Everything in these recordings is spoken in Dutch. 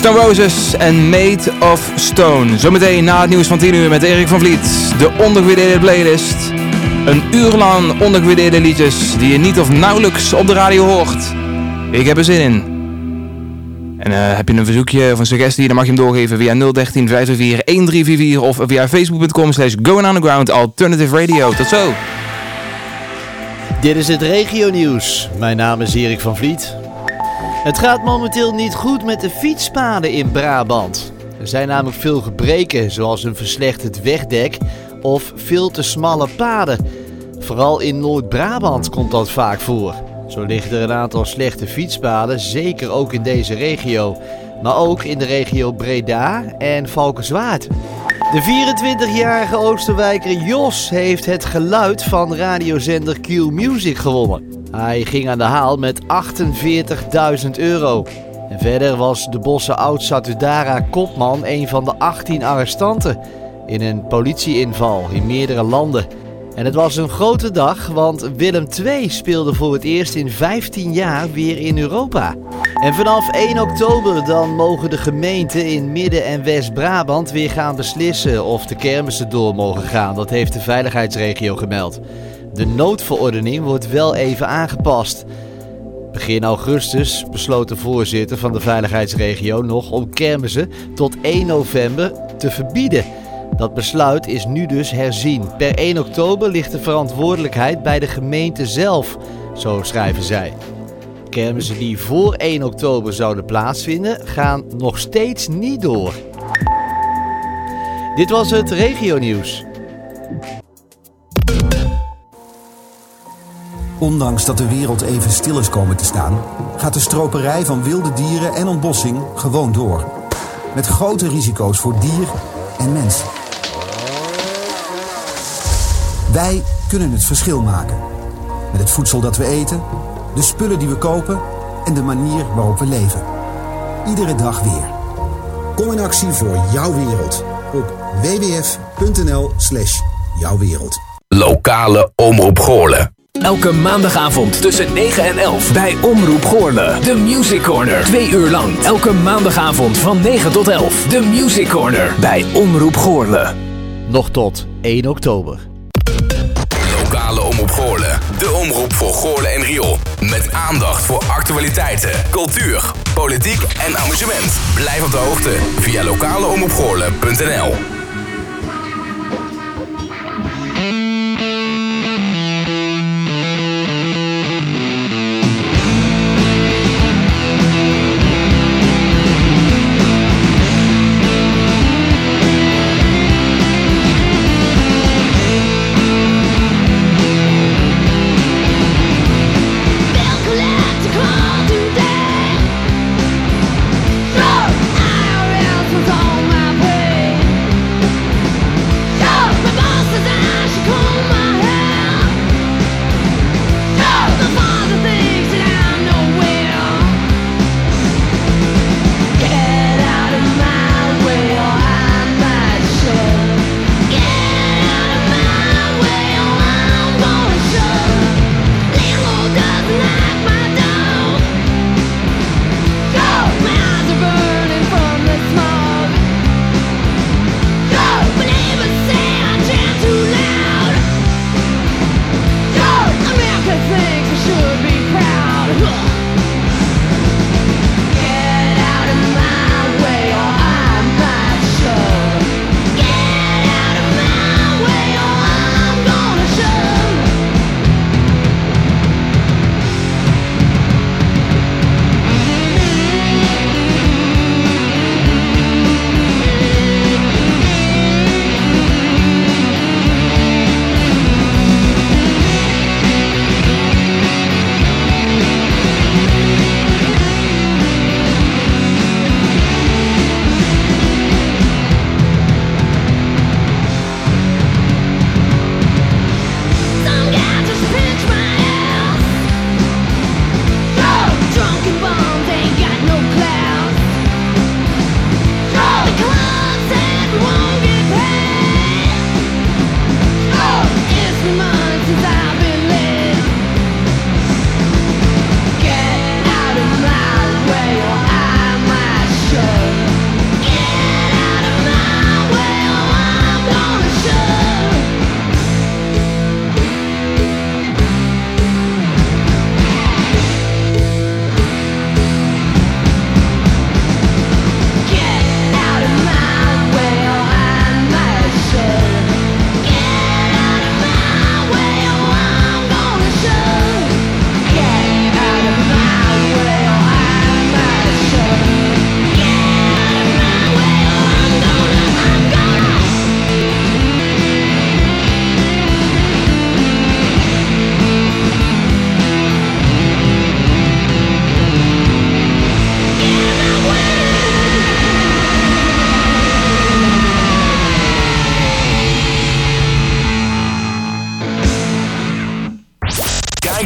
Stone Roses en Made of Stone. Zometeen na het nieuws van 10 uur met Erik van Vliet. De ondergewaardeerde playlist. Een uur lang ondergewaardeerde liedjes die je niet of nauwelijks op de radio hoort. Ik heb er zin in. En uh, heb je een verzoekje of een suggestie, dan mag je hem doorgeven via 013 524 1344 of via facebook.com slash going underground alternative radio. Tot zo! Dit is het regio nieuws. Mijn naam is Erik van Vliet. Het gaat momenteel niet goed met de fietspaden in Brabant. Er zijn namelijk veel gebreken, zoals een verslechterd wegdek of veel te smalle paden. Vooral in Noord-Brabant komt dat vaak voor. Zo liggen er een aantal slechte fietspaden, zeker ook in deze regio. Maar ook in de regio Breda en Valkenswaard. De 24-jarige Oosterwijker Jos heeft het geluid van radiozender Q Music gewonnen. Hij ging aan de haal met 48.000 euro. En verder was de bosse oud-Satudara Kopman een van de 18 arrestanten in een politieinval in meerdere landen. En het was een grote dag, want Willem II speelde voor het eerst in 15 jaar weer in Europa. En vanaf 1 oktober dan mogen de gemeenten in Midden- en West-Brabant weer gaan beslissen of de kermissen door mogen gaan. Dat heeft de veiligheidsregio gemeld. De noodverordening wordt wel even aangepast. Begin augustus besloot de voorzitter van de veiligheidsregio nog om kermissen tot 1 november te verbieden. Dat besluit is nu dus herzien. Per 1 oktober ligt de verantwoordelijkheid bij de gemeente zelf, zo schrijven zij. Kermissen die voor 1 oktober zouden plaatsvinden, gaan nog steeds niet door. Dit was het regionieuws. Ondanks dat de wereld even stil is komen te staan, gaat de stroperij van wilde dieren en ontbossing gewoon door. Met grote risico's voor dier en mens. Wij kunnen het verschil maken. Met het voedsel dat we eten, de spullen die we kopen en de manier waarop we leven. Iedere dag weer. Kom in actie voor jouw wereld op wwf.nl/slash jouwwereld. Lokale Omroep Goorlen. Elke maandagavond tussen 9 en 11 bij Omroep Goorle. De Music Corner. Twee uur lang. Elke maandagavond van 9 tot 11. De Music Corner bij Omroep Goorle. Nog tot 1 oktober. Lokale Omroep Goorle. De omroep voor Goorle en Riool. Met aandacht voor actualiteiten, cultuur, politiek en amusement. Blijf op de hoogte via lokaleomroepgoorle.nl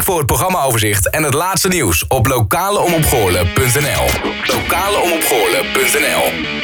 voor het programmaoverzicht en het laatste nieuws op lokaleomopgoorlen.nl. Lokaleomopgoorlen.nl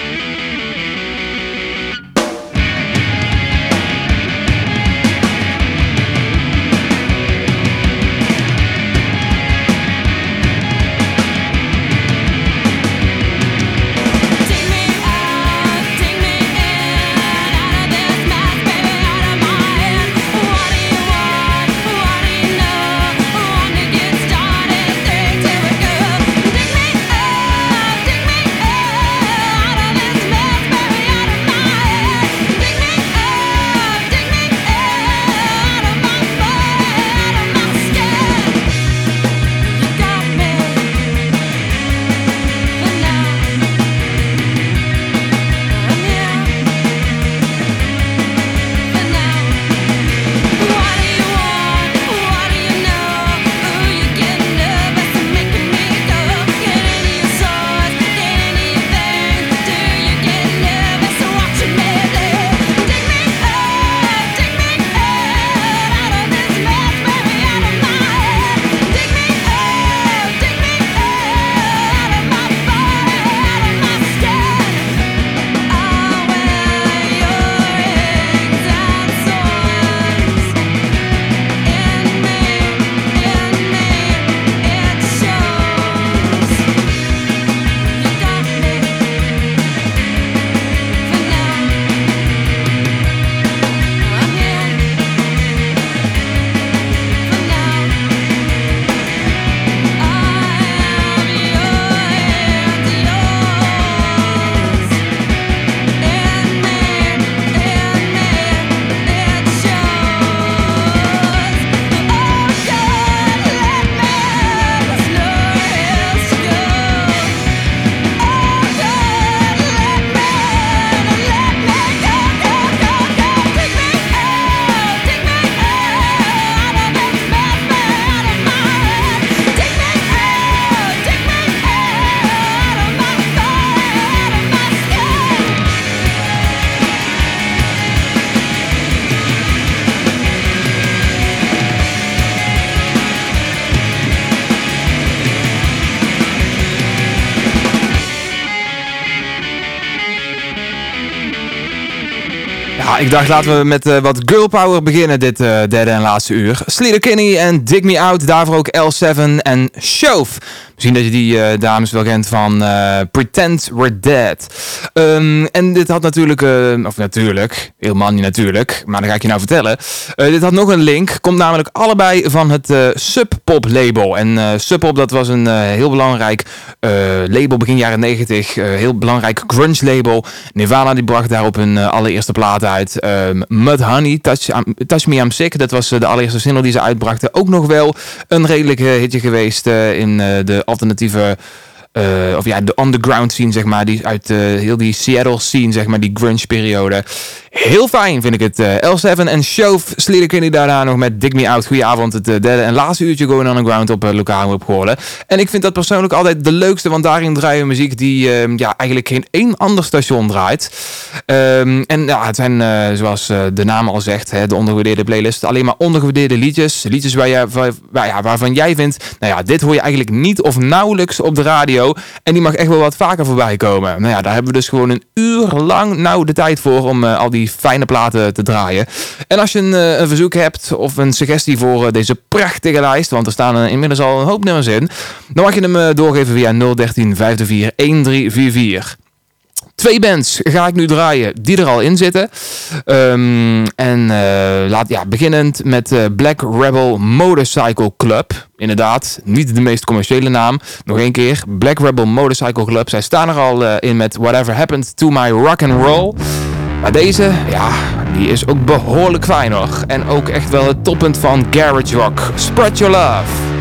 ik dacht laten we met uh, wat girl power beginnen dit uh, derde en laatste uur. Sleater Kinney en Dig Me Out, daarvoor ook L7 en Shove. Misschien dat je die uh, dames wel kent van Pretend We're Dead. Um, en dit had natuurlijk, of natuurlijk, helemaal niet natuurlijk, maar dan ga ik je nou vertellen. dit had nog een link, komt namelijk allebei van het Sub Pop label. En Sub Pop dat was een heel belangrijk label begin jaren 90, heel belangrijk grunge label. Nirvana die bracht daarop hun allereerste plaat uit. Um, Mud Honey, Touch, Touch Me I'm Sick. Dat was de allereerste single die ze uitbrachten. Ook nog wel een redelijk hitje geweest in de alternatieve... Uh, of ja, de underground scene, zeg maar. Die uit uh, heel die Seattle scene, zeg maar. Die grunge periode. Heel fijn vind ik het. Uh, L7 en Shove slieden kunnen daarna nog met Dig Me Out. Goedenavond, het derde en laatste uurtje Going Underground op uh, lokaal op Goorlen. En ik vind dat persoonlijk altijd de leukste, want daarin draaien muziek die uh, ja, eigenlijk geen één ander station draait. Um, en ja, het zijn, zoals de naam al zegt, hè, de ondergewaardeerde playlist, alleen maar ondergewaardeerde liedjes. Liedjes waar je, waar, waar, ja, waarvan jij vindt, nou ja, dit hoor je eigenlijk niet of nauwelijks op de radio. En die mag echt wel wat vaker voorbij komen. Nou ja, daar hebben we dus gewoon een uur lang nou de tijd voor om al die fijne platen te draaien. En als je een, eh, een verzoek hebt of een suggestie voor eh, deze prachtige lijst, want er staan inmiddels al een hoop nummers in, dan mag je hem eh, doorgeven via 013 54 1344. Twee bands ga ik nu draaien die er al in zitten. Um, en uh, laat, ja, beginnend met uh, Black Rebel Motorcycle Club. Inderdaad, niet de meest commerciële naam. Nog één keer, Black Rebel Motorcycle Club. Zij staan er al uh, in met Whatever Happened to My Rock and Roll. Maar deze, ja, die is ook behoorlijk fijn nog. En ook echt wel het toppunt van Garage Rock. Spread Your Love.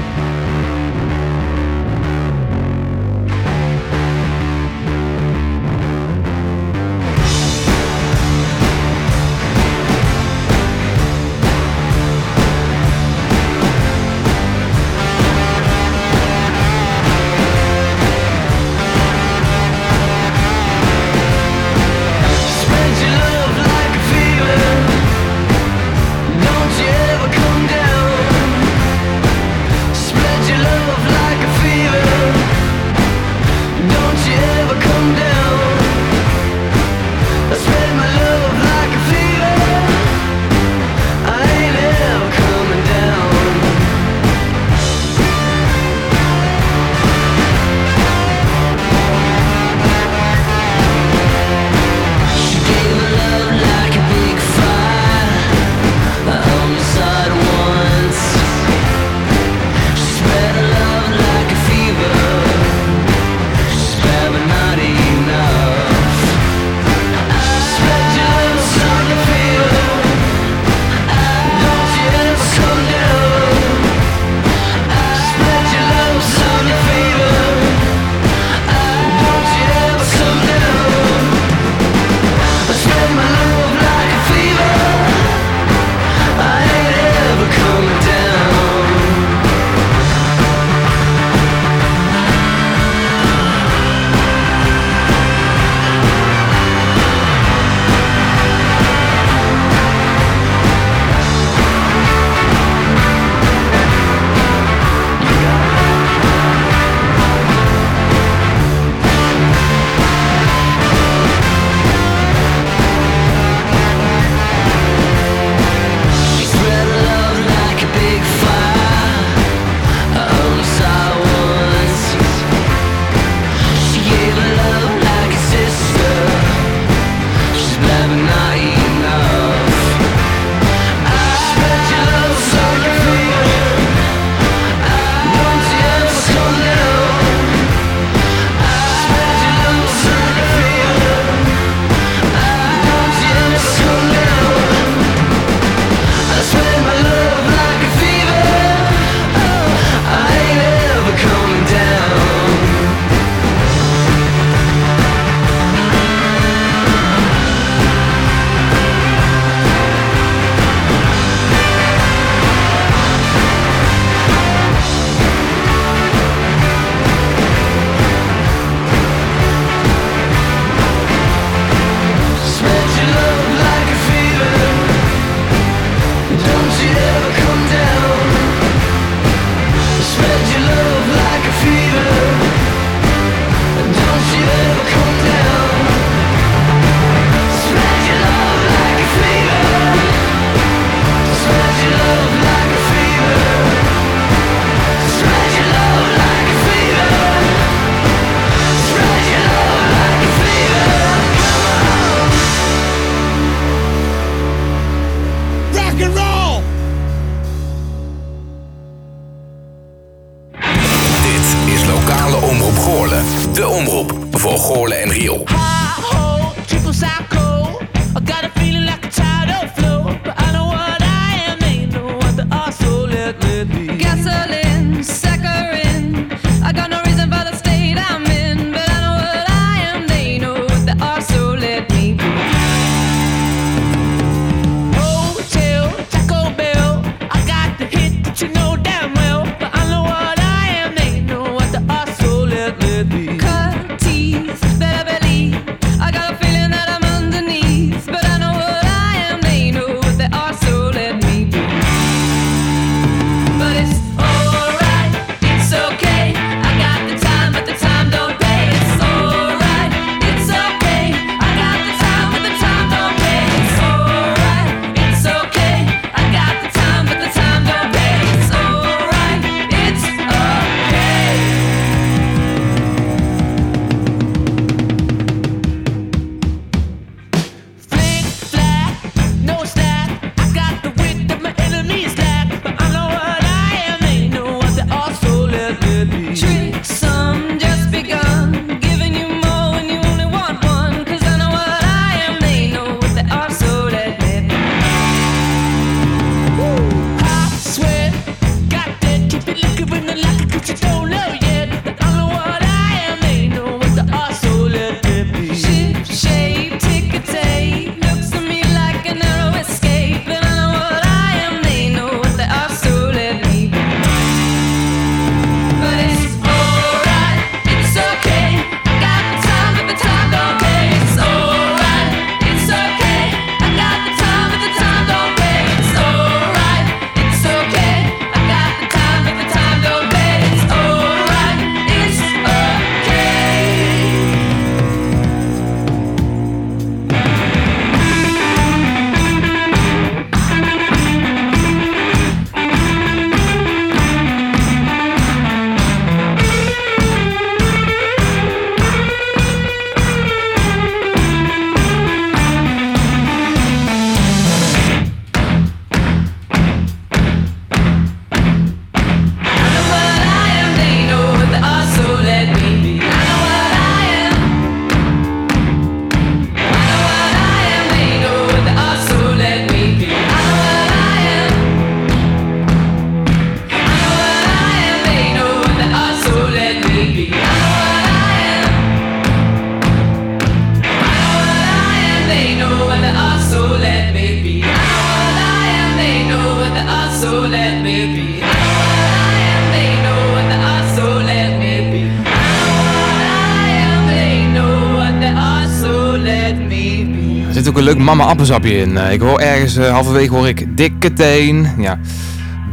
In. Uh, ik hoor ergens uh, halverwege hoor ik dikke teen. Ja.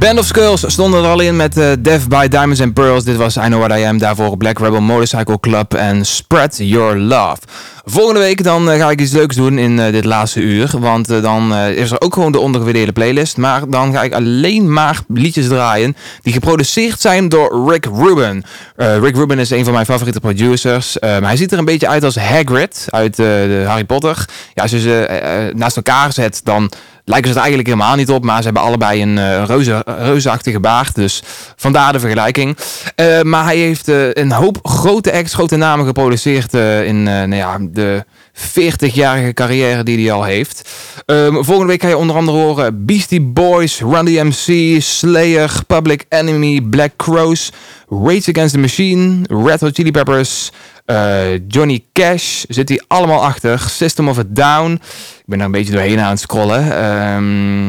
Band of Skulls stonden er al in met uh, Death by Diamonds and Pearls. Dit was I Know What I Am. Daarvoor Black Rebel Motorcycle Club en Spread Your Love. Volgende week dan uh, ga ik iets leuks doen in uh, dit laatste uur. Want dan is er ook gewoon de ondergewaardeerde playlist. Maar dan ga ik alleen maar liedjes draaien die geproduceerd zijn door Rick Rubin. Rick Rubin is een van mijn favoriete producers. hij ziet er een beetje uit als Hagrid uit de Harry Potter. Ja, als je ze naast elkaar zet, dan lijken ze er eigenlijk helemaal niet op. Maar ze hebben allebei een uh, reuze, reuzeachtige baard. Dus vandaar de vergelijking. Uh, maar hij heeft een hoop grote acts, grote namen geproduceerd in nou ja, de 40-jarige carrière die hij al heeft. Um, volgende week ga je onder andere horen Beastie Boys, Run DMC, Slayer, Public Enemy, Black Crows, Rage Against the Machine, Red Hot Chili Peppers, uh, Johnny Cash zit hij allemaal achter. System of a Down. Ik ben daar een beetje doorheen aan het scrollen. Um,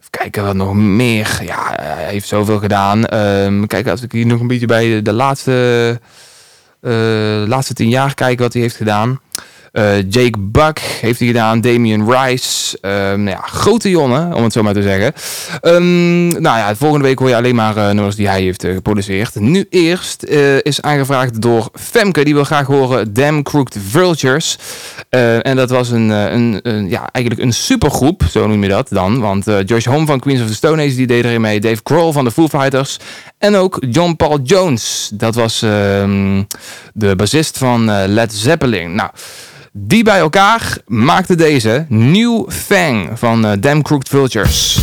even kijken wat nog meer. Ja, hij heeft zoveel gedaan. Um, kijk, als ik hier nog een beetje bij de, laatste, uh, laatste tien jaar kijk wat hij heeft gedaan. Uh, Jake Buck heeft hij gedaan. Damien Rice. Uh, nou ja, grote jongen, om het zo maar te zeggen. Um, nou ja, volgende week hoor je alleen maar uh, nummers die hij heeft uh, geproduceerd. Nu eerst is aangevraagd door Femke. Die wil graag horen Damn Crooked Vultures. en dat was een, een, een, ja, eigenlijk een supergroep, zo noem je dat dan. Want Josh Home van Queens of the Stone Age die deed erin mee. Dave Grohl van de Foo Fighters. En ook John Paul Jones. Dat was ehm, de bassist van Led Zeppelin. Nou... Die bij elkaar maakte deze New Fang van uh, Damn Crooked Vultures.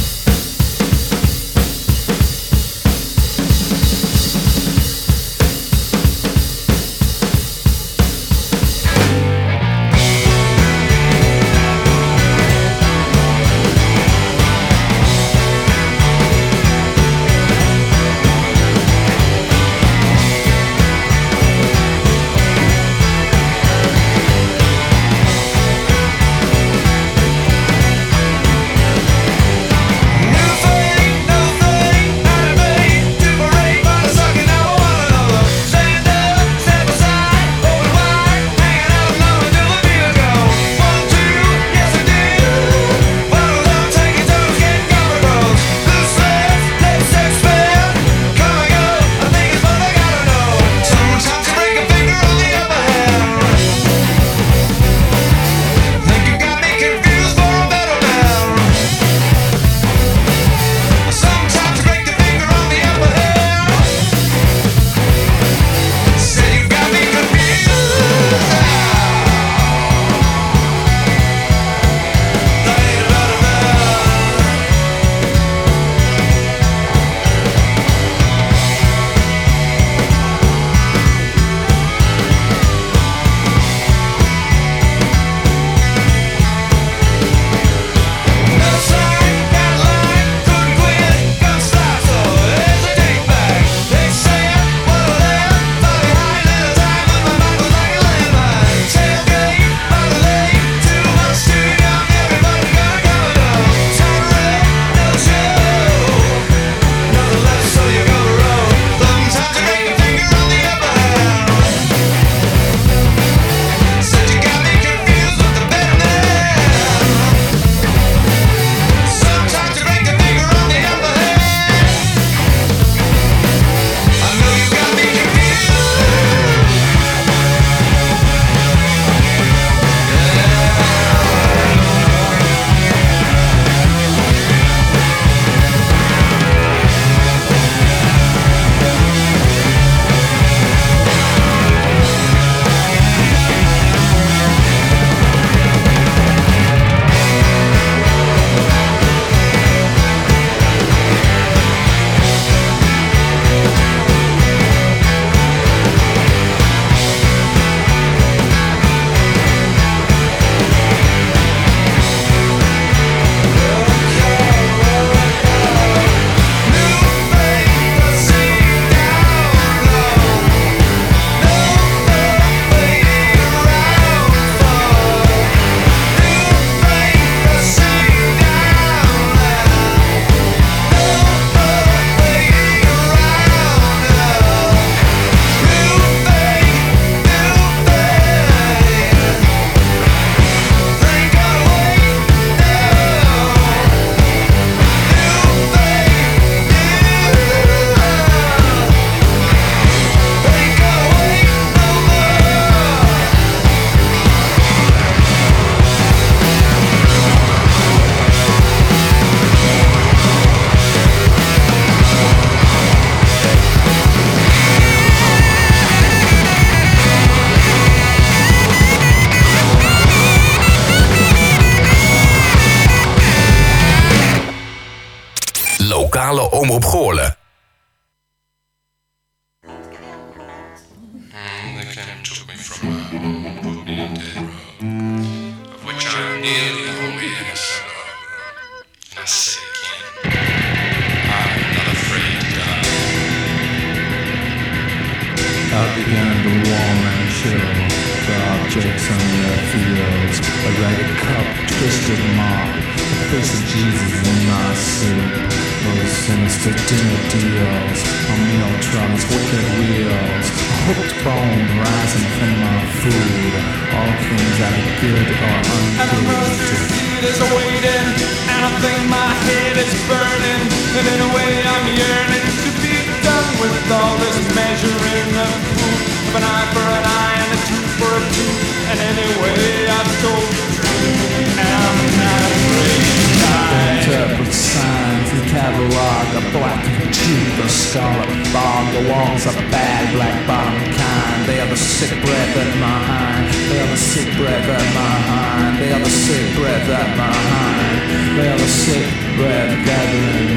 Sinister dinner deals. On meal trucks, wicked wheels. A hooked bone rising from my food. All things that are good And mercy ungood. seat is waiting, and I think my head is burning. And in a way, I'm yearning to be done with all this measuring of proof. Of an eye for an eye and a tooth for a tooth. And anyway, I've told the truth, and I'm not afraid to die. Interpret signs, the catalog, a black tooth, a scarlet fog, the walls are bad, black bottom kind. They are the sick breath at my hind. They are the sick breath at my hind. They are the sick breath at my hind. They are the sick breath gathering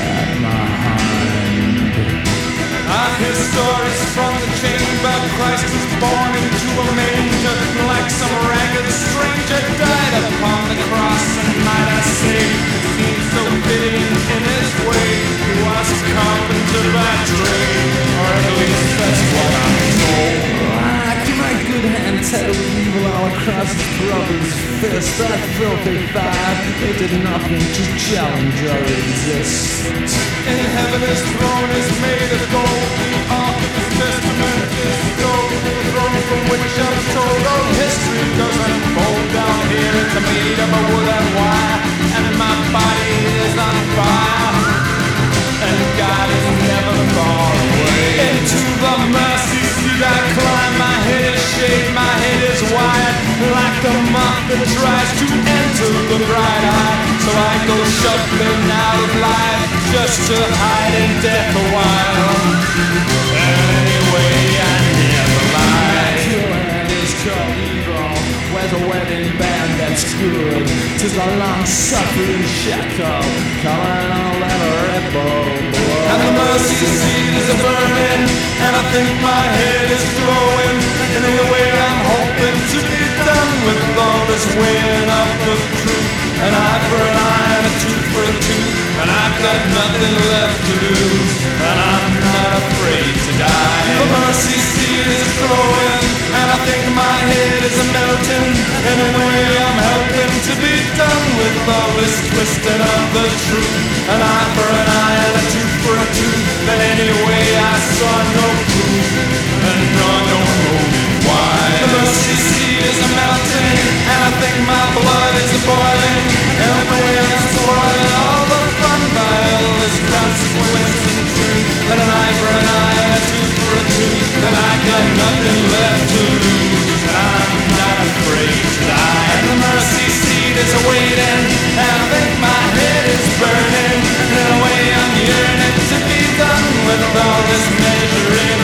at my hind. I hear stories from the chamber. Christ was born into a manger, like some ragged stranger died upon the cross. And might I say, it seems so fitting in his way. He was a carpenter by trade, or at least that's what I'm told. Good hand tattled evil all across his brother's fist. That filthy five, they did nothing to challenge or resist. In heaven his throne is made of gold. The ark of his testament is gold. The throne from which I'm told all history does unfold down here. It's made of a wood and wire, and my body is on fire. And God is never far away. That tries to enter the bright eye. So I go shuffling out of life just to hide in death a while. Anyway, I never lie. Killing is called evil. Where's a wedding band that's good? Tis a long-suffering shackle, calling all that rebel blood. And the mercy seat is a burning, and I think my head is glowing. In a I'm hoping to be done with all this weighing up of truth. An eye for an eye and a tooth for a tooth, and I've got nothing left to lose, and I'm not afraid to die. The mercy seat is growing. and I think my head is melting. And In a way, I'm helping to be done with all this twisting of the truth. An eye for an eye and a tooth for a tooth. But anyway, I saw no proof, and no, no, no, why. The mercy is melting, and I think my blood is boiling. And the way I'm spoiling all the fun all this consequence and truth. And an eye for an eye a tooth for a tooth. And I got nothing left to lose, and I'm not afraid to die. And the mercy seat is waiting, and I think my head is burning. And In a way, I'm yearning to be done with all this measuring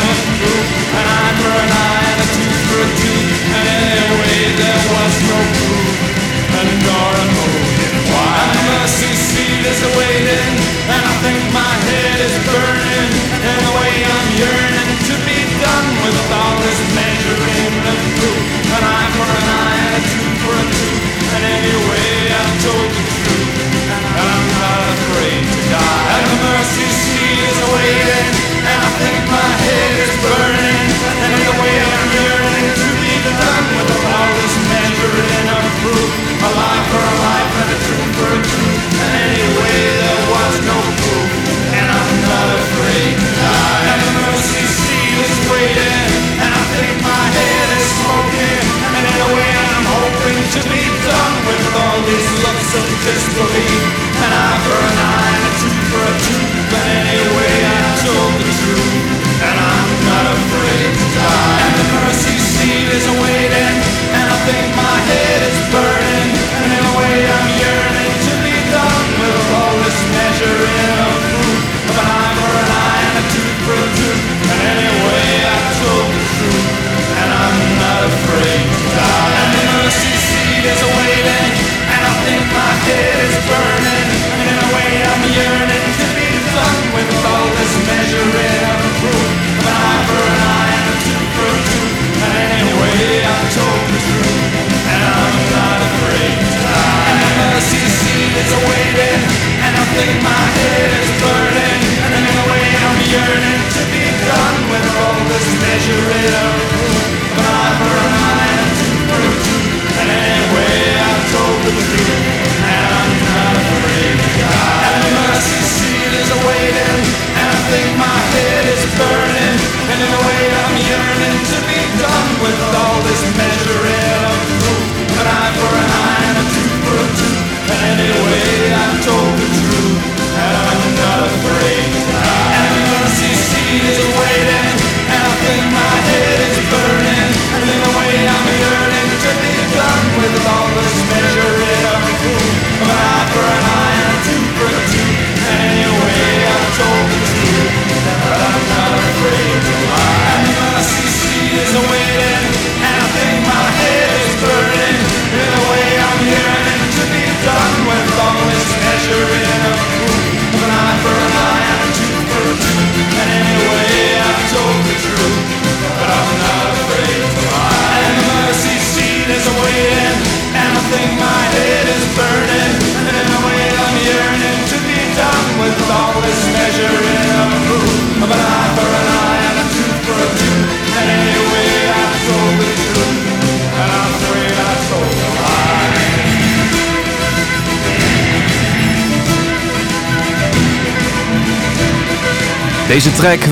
Deze track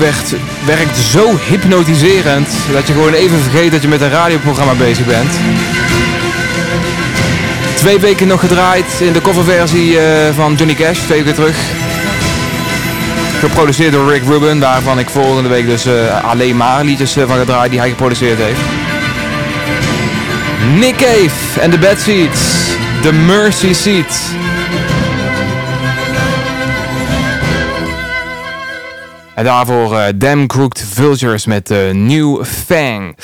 werkt zo hypnotiserend dat je gewoon even vergeet dat je met een radioprogramma bezig bent. Twee weken nog gedraaid in de coverversie eh, van Johnny Cash, twee weken terug. Geproduceerd door Rick Rubin, waarvan ik volgende week dus eh, alleen maar liedjes eh, van gedraaid die hij geproduceerd heeft. Nick Cave en de Bad Seeds, The Mercy Seat. En daarvoor uh, Damn Crooked Vultures met uh, New Fang.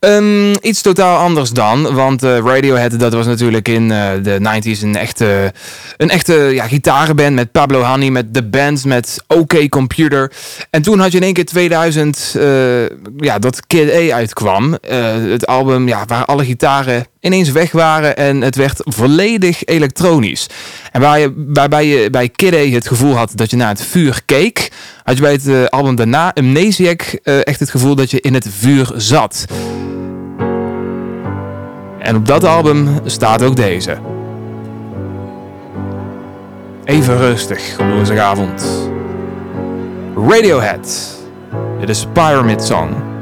Um, iets totaal anders dan, want uh, Radiohead dat was natuurlijk in de 90s een echte, een echte ja, gitarenband met Pablo Honey, met The Bands, met OK Computer. En toen had je in één keer 2000 uh, ja, dat Kid A uitkwam. het album ja, waar alle gitaren ineens weg waren en het werd volledig elektronisch. En waar je, waarbij je bij Kid het gevoel had dat je naar het vuur keek, had je bij het album daarna, Amnesiac, echt het gevoel dat je in het vuur zat. En op dat album staat ook deze. Even rustig op woensdagavond. Radiohead. Dit is Pyramid Song.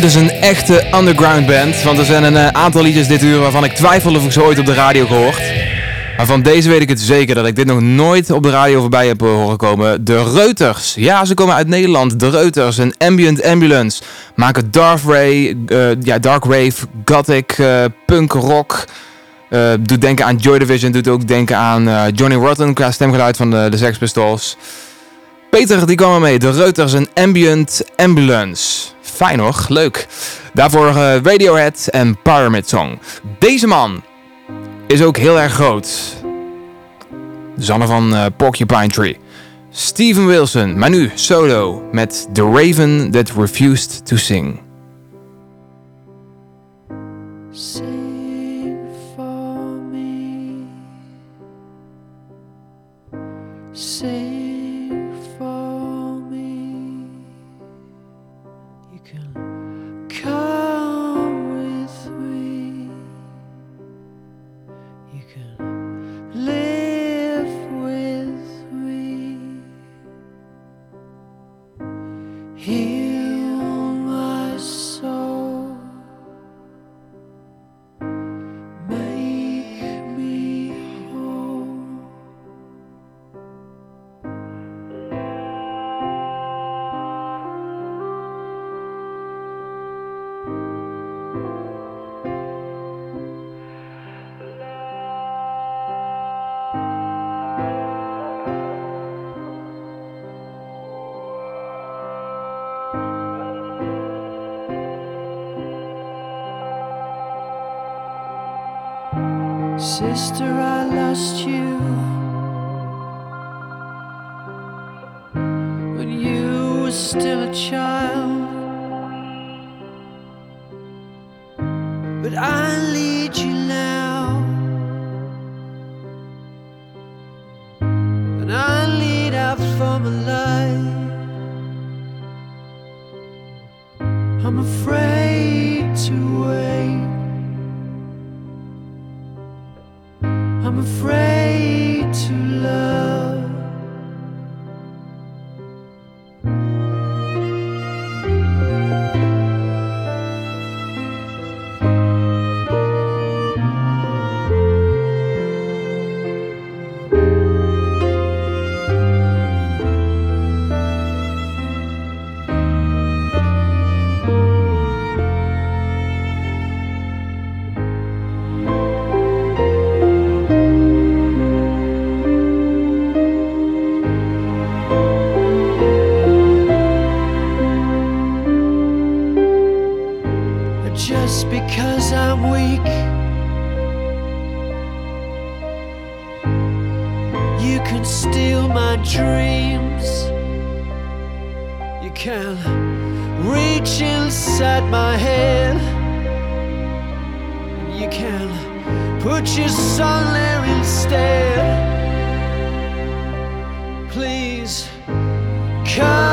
Dit is een echte underground band, want er zijn een eh, aantal liedjes dit uur waarvan ik twijfel of ik ze ooit op de radio gehoord. Maar van deze weet ik het zeker dat ik dit nog nooit op de radio voorbij heb eh, horen komen. De Reuters. Ja, ze komen uit Nederland. De Reuters, een ambient ambulance. Maken dark, ray, eh, ja, dark rave, gothic, punk rock. Doet denken aan Joy Division, doet ook denken aan Johnny Rotten qua stemgeluid van de, de Sex Pistols. Peter, die kwam er mee. De Reuters, een ambient ambulance. Fijn hoor, leuk. Daarvoor eh, Radiohead en Pyramid Song. Deze man is ook heel erg groot. De zanger van eh, Porcupine Tree. Steven Wilson, maar nu solo met The Raven That Refused to. Sing for me. Sing Mister, I lost you. can reach inside my head. You can put your son there instead. Please come.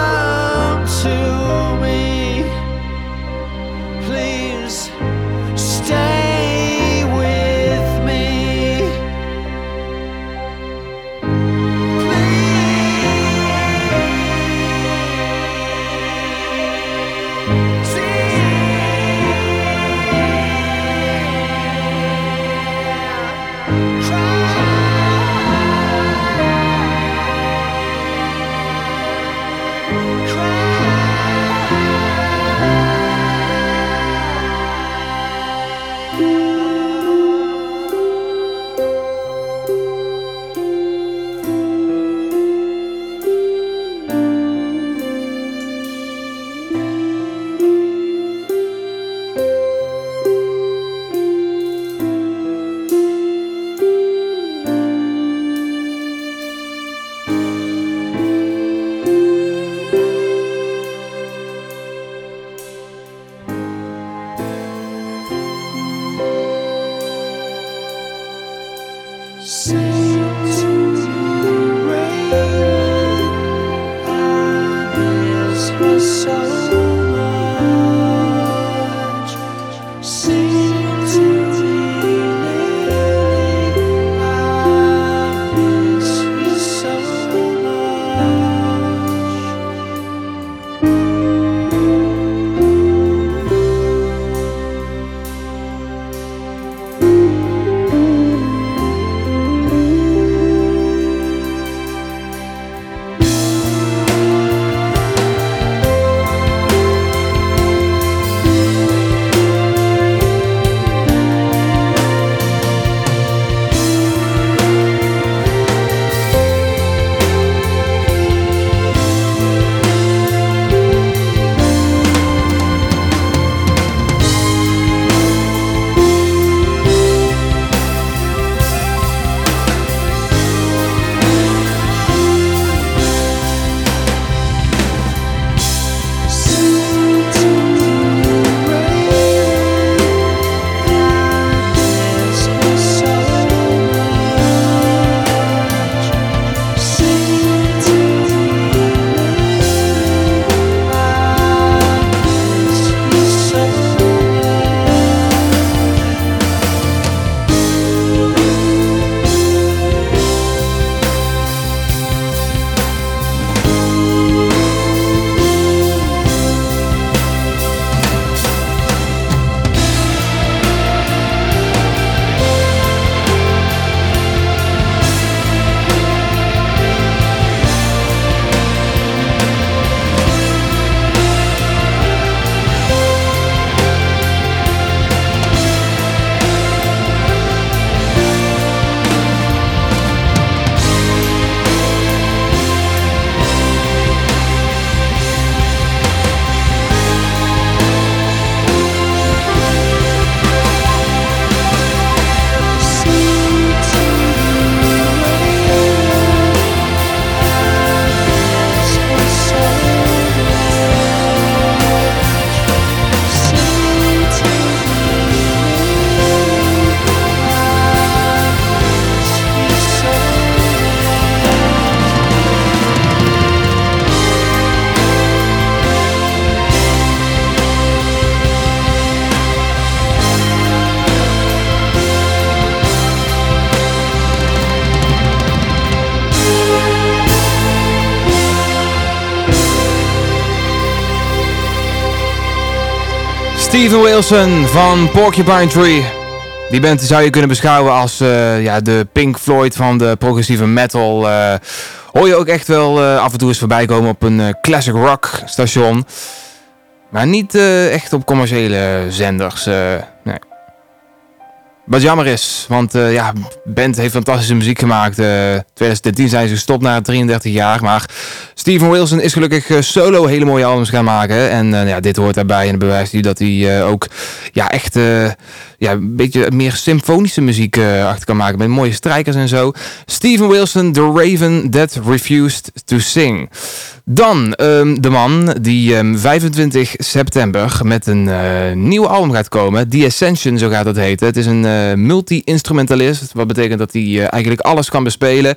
Steven Wilson van Porcupine Tree. Die band zou je kunnen beschouwen als uh, ja, de Pink Floyd van de progressieve metal. Uh, hoor je ook echt wel uh, af en toe eens voorbij komen op een classic rock station. Maar niet echt op commerciële zenders. nee. Wat jammer is, want uh, ja, band heeft fantastische muziek gemaakt. Uh, 2010 zijn ze gestopt na 33 jaar. Maar Steven Wilson is gelukkig uh, solo hele mooie albums gaan maken. En ja, dit hoort daarbij en bewijst hij dat hij ook ja, echt ja, een beetje meer symfonische muziek achter kan maken. Met mooie strijkers en zo. Steven Wilson, The Raven That Refused to Sing. Dan um, de man die um, ehm, 25 september met een uh, nieuw album gaat komen. The Ascension, zo gaat dat heten. Het is een uh, multi-instrumentalist. Wat betekent dat hij eigenlijk alles kan bespelen.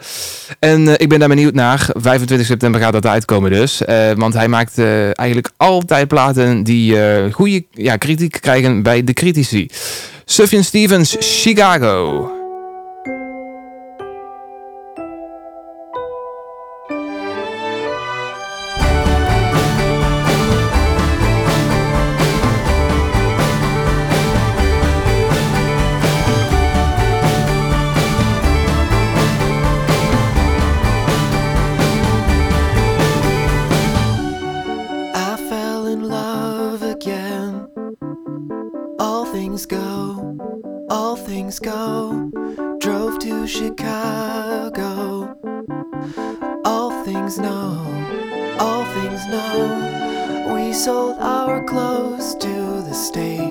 En ik ben daar benieuwd naar. 25 september gaat dat uitkomen dus. want hij maakt eigenlijk altijd platen die goede ja, kritiek krijgen bij de critici. Sufjan Stevens, Chicago. Moscow, drove to Chicago. All things know, all things know. we sold our clothes to the state.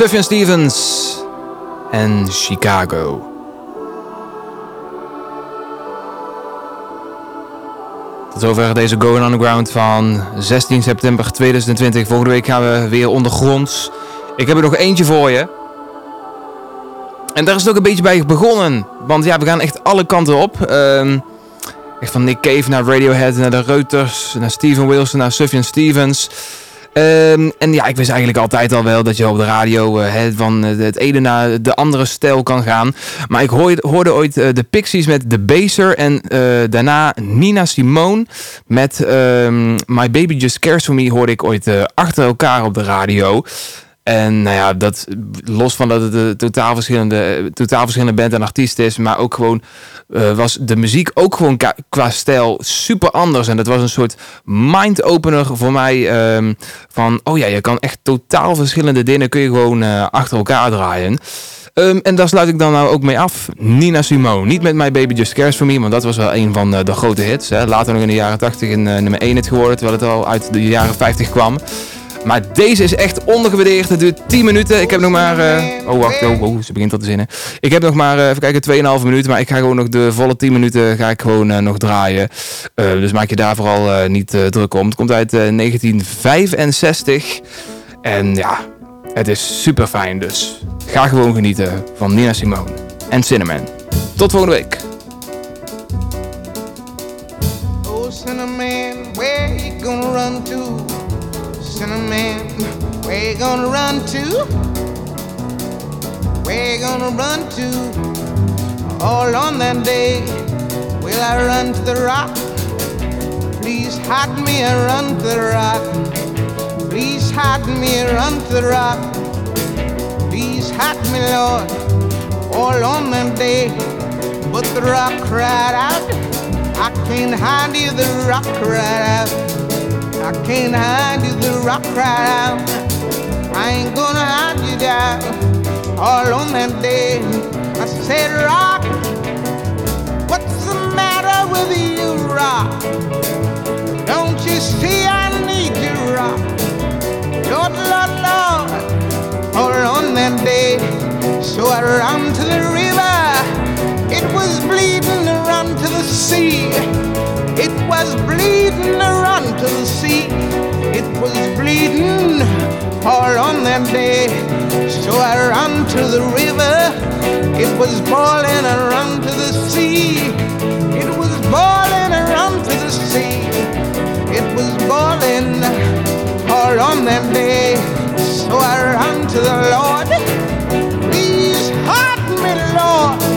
Sufjan Stevens en Chicago. Tot zover deze Going Underground van 16 september 2020. Volgende week gaan we weer ondergronds. Ik heb er nog eentje voor je. En daar is het ook een beetje bij begonnen. Want ja, we gaan echt alle kanten op. Ehm, echt van Nick Cave naar Radiohead, naar de Reuters, naar Steven Wilson, naar Sufjan Stevens. Ehm, en ja, ik wist eigenlijk altijd al wel dat je op de radio uh, van het ene naar de andere stijl kan gaan. Maar ik hoorde, ooit uh, de Pixies met The Baser en daarna Nina Simone met um, My Baby Just Cares For Me hoorde ik ooit achter elkaar op de radio. En nou ja, dat, los van dat het een totaal verschillende, totaal verschillende band en artiest is, maar ook gewoon uh, was de muziek ook gewoon qua stijl super anders. En dat was een soort mind-opener voor mij. Um, van, oh ja, je kan echt totaal verschillende dingen kun je gewoon uh, achter elkaar draaien. Um, en daar sluit ik dan nou ook mee af. Nina Simone. Niet met My Baby Just Cares For Me, want dat was wel een van uh, de grote hits. Hè. Later nog in de jaren 80 in nummer 1 hit geworden, terwijl het al uit de jaren 50 kwam. Maar deze is echt ondergewaardeerd. Het duurt 10 minuten. Ik heb nog maar... Uh... Oh, wacht. Oh, oh, ze begint al te zinnen. Ik heb nog maar, uh, even kijken, 2,5 minuten. Maar ik ga gewoon nog de volle 10 minuten ga ik gewoon uh, nog draaien. dus maak je daar vooral niet druk om. Het komt uit 1965. En ja, het is super fijn. Dus ga gewoon genieten van Nina Simone en Cinnamon. Tot volgende week. Gonna run to? Where you gonna run to? All on that day, will I run to the rock? Please hide me and run to the rock. Please hide me and run to the rock. Please hide me, Lord, all on that day. But the rock cried out, I can't hide you, the rock cried out. I can't hide you, the rock cried out. I ain't gonna hide you down all on that day. I said, Rock, what's the matter with you, Rock? Don't you see I need you, Rock? Lord, Lord, Lord, all on that day. So I ran to the river, it was bleeding, run to the sea. It was bleeding run to the sea. It was bleeding all on that day. So I ran to the river. It was boiling, I run to the sea. It was boiling, I run to the sea. It was boiling all on that day. So I ran to the Lord. Please help me, Lord.